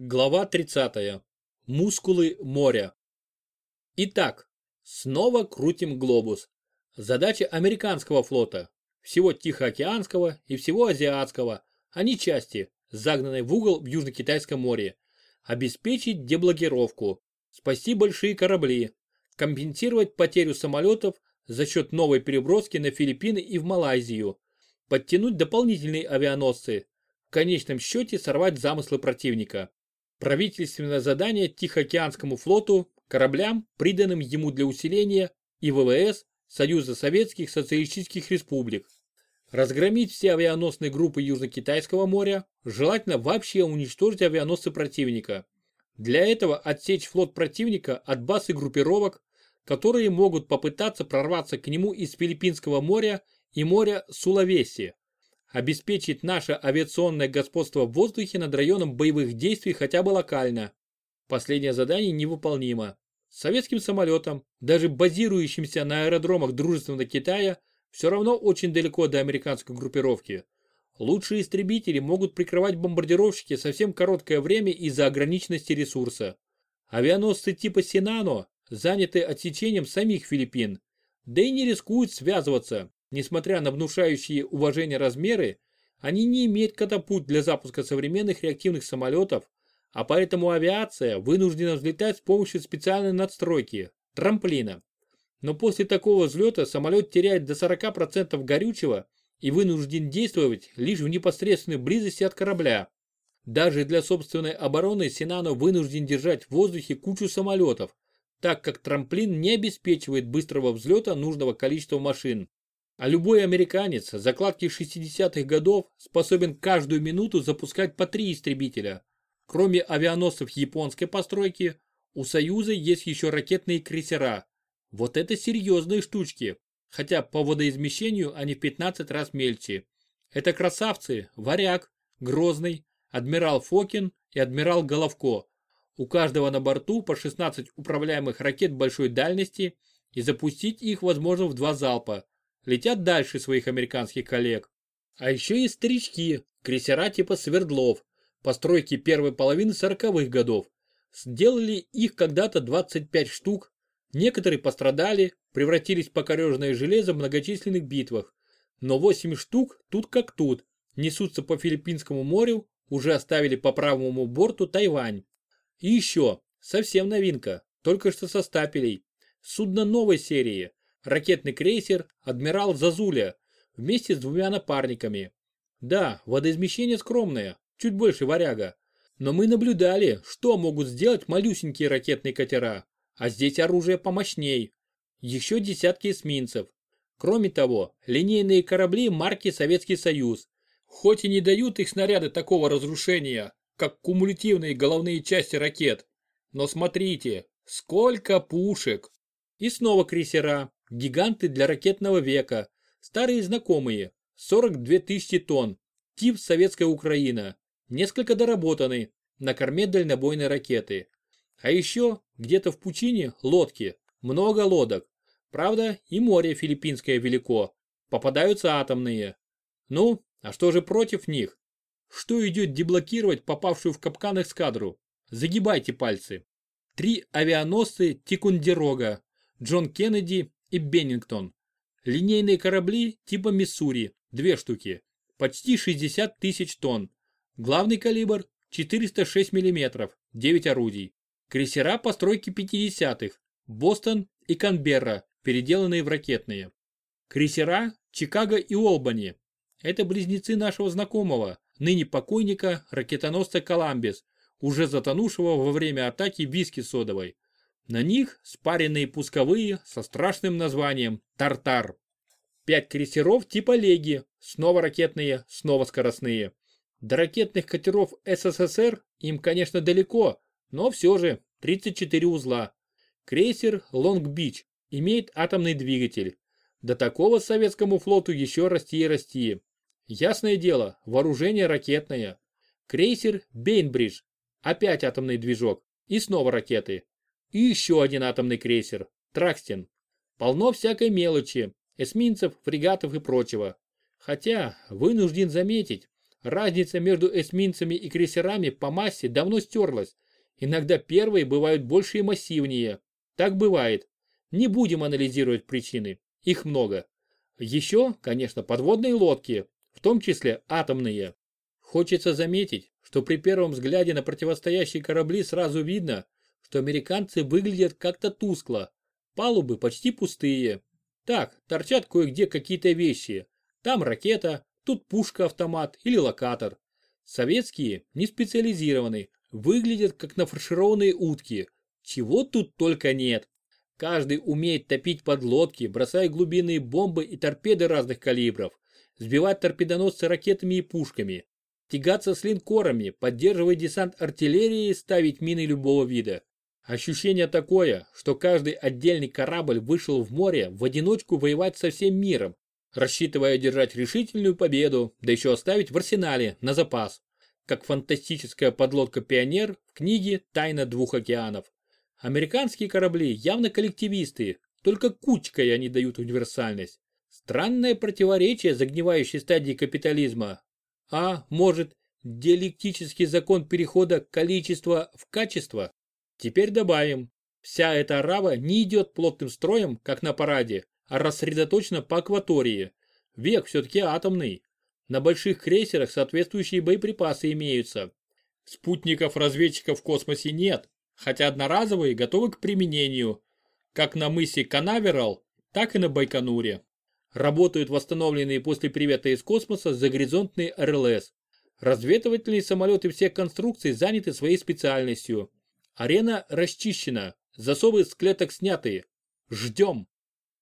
Глава 30. Мускулы моря. Итак, снова крутим глобус. Задача американского флота, всего Тихоокеанского и всего Азиатского, а не части, загнанной в угол в Южно-Китайском море, обеспечить деблокировку, спасти большие корабли, компенсировать потерю самолетов за счет новой переброски на Филиппины и в Малайзию, подтянуть дополнительные авианосцы, в конечном счете сорвать замыслы противника. Правительственное задание Тихоокеанскому флоту, кораблям, приданным ему для усиления, и ВВС Союза Советских Социалистических Республик. Разгромить все авианосные группы Южно-Китайского моря, желательно вообще уничтожить авианосцы противника. Для этого отсечь флот противника от баз и группировок, которые могут попытаться прорваться к нему из Филиппинского моря и моря Сулавеси обеспечить наше авиационное господство в воздухе над районом боевых действий хотя бы локально. Последнее задание невыполнимо. Советским самолетам, даже базирующимся на аэродромах дружественного Китая, все равно очень далеко до американской группировки. Лучшие истребители могут прикрывать бомбардировщики совсем короткое время из-за ограниченности ресурса. Авианосцы типа Синано заняты отсечением самих Филиппин, да и не рискуют связываться, Несмотря на внушающие уважение размеры, они не имеют катапульт для запуска современных реактивных самолетов, а поэтому авиация вынуждена взлетать с помощью специальной надстройки – трамплина. Но после такого взлета самолет теряет до 40% горючего и вынужден действовать лишь в непосредственной близости от корабля. Даже для собственной обороны Синано вынужден держать в воздухе кучу самолетов, так как трамплин не обеспечивает быстрого взлета нужного количества машин. А любой американец закладки 60-х годов способен каждую минуту запускать по три истребителя. Кроме авианосцев японской постройки, у Союза есть еще ракетные крейсера. Вот это серьезные штучки, хотя по водоизмещению они в 15 раз мельче. Это красавцы Варяг, Грозный, Адмирал Фокин и Адмирал Головко. У каждого на борту по 16 управляемых ракет большой дальности и запустить их возможно в два залпа летят дальше своих американских коллег. А еще есть старички, крейсера типа Свердлов, постройки первой половины 40-х годов. Сделали их когда-то 25 штук, некоторые пострадали, превратились в покорежное железо в многочисленных битвах. Но 8 штук тут как тут, несутся по Филиппинскому морю, уже оставили по правому борту Тайвань. И еще, совсем новинка, только что со стапелей. Судно новой серии, ракетный крейсер «Адмирал Зазуля» вместе с двумя напарниками. Да, водоизмещение скромное, чуть больше варяга. Но мы наблюдали, что могут сделать малюсенькие ракетные катера, а здесь оружие помощней. Еще десятки эсминцев. Кроме того, линейные корабли марки Советский Союз. Хоть и не дают их снаряды такого разрушения, как кумулятивные головные части ракет. Но смотрите, сколько пушек! И снова крейсера, Гиганты для ракетного века. Старые знакомые. 42 тысячи тонн. Тип Советская Украина. Несколько доработанный. На корме дальнобойной ракеты. А еще где-то в пучине лодки. Много лодок. Правда, и море филиппинское велико. Попадаются атомные. Ну, а что же против них? Что идет деблокировать попавшую в капкан эскадру? Загибайте пальцы. Три авианосцы Тикундерога, Джон Кеннеди и Беннингтон. Линейные корабли типа Миссури, две штуки, почти 60 тысяч тонн. Главный калибр 406 мм, 9 орудий. Крейсера постройки 50-х, Бостон и Канберра, переделанные в ракетные. Крейсера Чикаго и Олбани. Это близнецы нашего знакомого, ныне покойника, ракетоносца Коламбис, уже затонувшего во время атаки виски содовой. На них спаренные пусковые со страшным названием «Тартар». Пять крейсеров типа «Леги», снова ракетные, снова скоростные. До ракетных катеров СССР им, конечно, далеко, но все же 34 узла. Крейсер «Лонг-Бич» имеет атомный двигатель. До такого советскому флоту еще расти и расти. Ясное дело, вооружение ракетное. Крейсер «Бейнбридж» опять атомный движок и снова ракеты. И еще один атомный крейсер – Тракстен. Полно всякой мелочи, эсминцев, фрегатов и прочего. Хотя, вынужден заметить, Разница между эсминцами и крейсерами по массе давно стерлась. Иногда первые бывают больше и массивнее. Так бывает. Не будем анализировать причины. Их много. Еще, конечно, подводные лодки, в том числе атомные. Хочется заметить, что при первом взгляде на противостоящие корабли сразу видно, что американцы выглядят как-то тускло. Палубы почти пустые. Так, торчат кое-где какие-то вещи. Там ракета, тут пушка-автомат или локатор. Советские, не специализированные, выглядят как нафаршированные утки. Чего тут только нет. Каждый умеет топить подлодки, бросая глубинные бомбы и торпеды разных калибров, сбивать торпедоносцы ракетами и пушками, тягаться с линкорами, поддерживать десант артиллерии и ставить мины любого вида. Ощущение такое, что каждый отдельный корабль вышел в море в одиночку воевать со всем миром, рассчитывая одержать решительную победу, да еще оставить в арсенале на запас, как фантастическая подлодка «Пионер» в книге «Тайна двух океанов». Американские корабли явно коллективисты, только кучкой они дают универсальность. Странное противоречие загнивающей стадии капитализма. А, может, диалектический закон перехода количества в качество? Теперь добавим. Вся эта арава не идет плотным строем, как на параде, а рассредоточена по акватории. Век все-таки атомный. На больших крейсерах соответствующие боеприпасы имеются. Спутников-разведчиков в космосе нет, хотя одноразовые готовы к применению, как на мысе Канаверал, так и на Байконуре. Работают восстановленные после привета из космоса загоризонтные РЛС. Разведывательные самолеты всех конструкций заняты своей специальностью. Арена расчищена, засовы с клеток сняты. Ждем.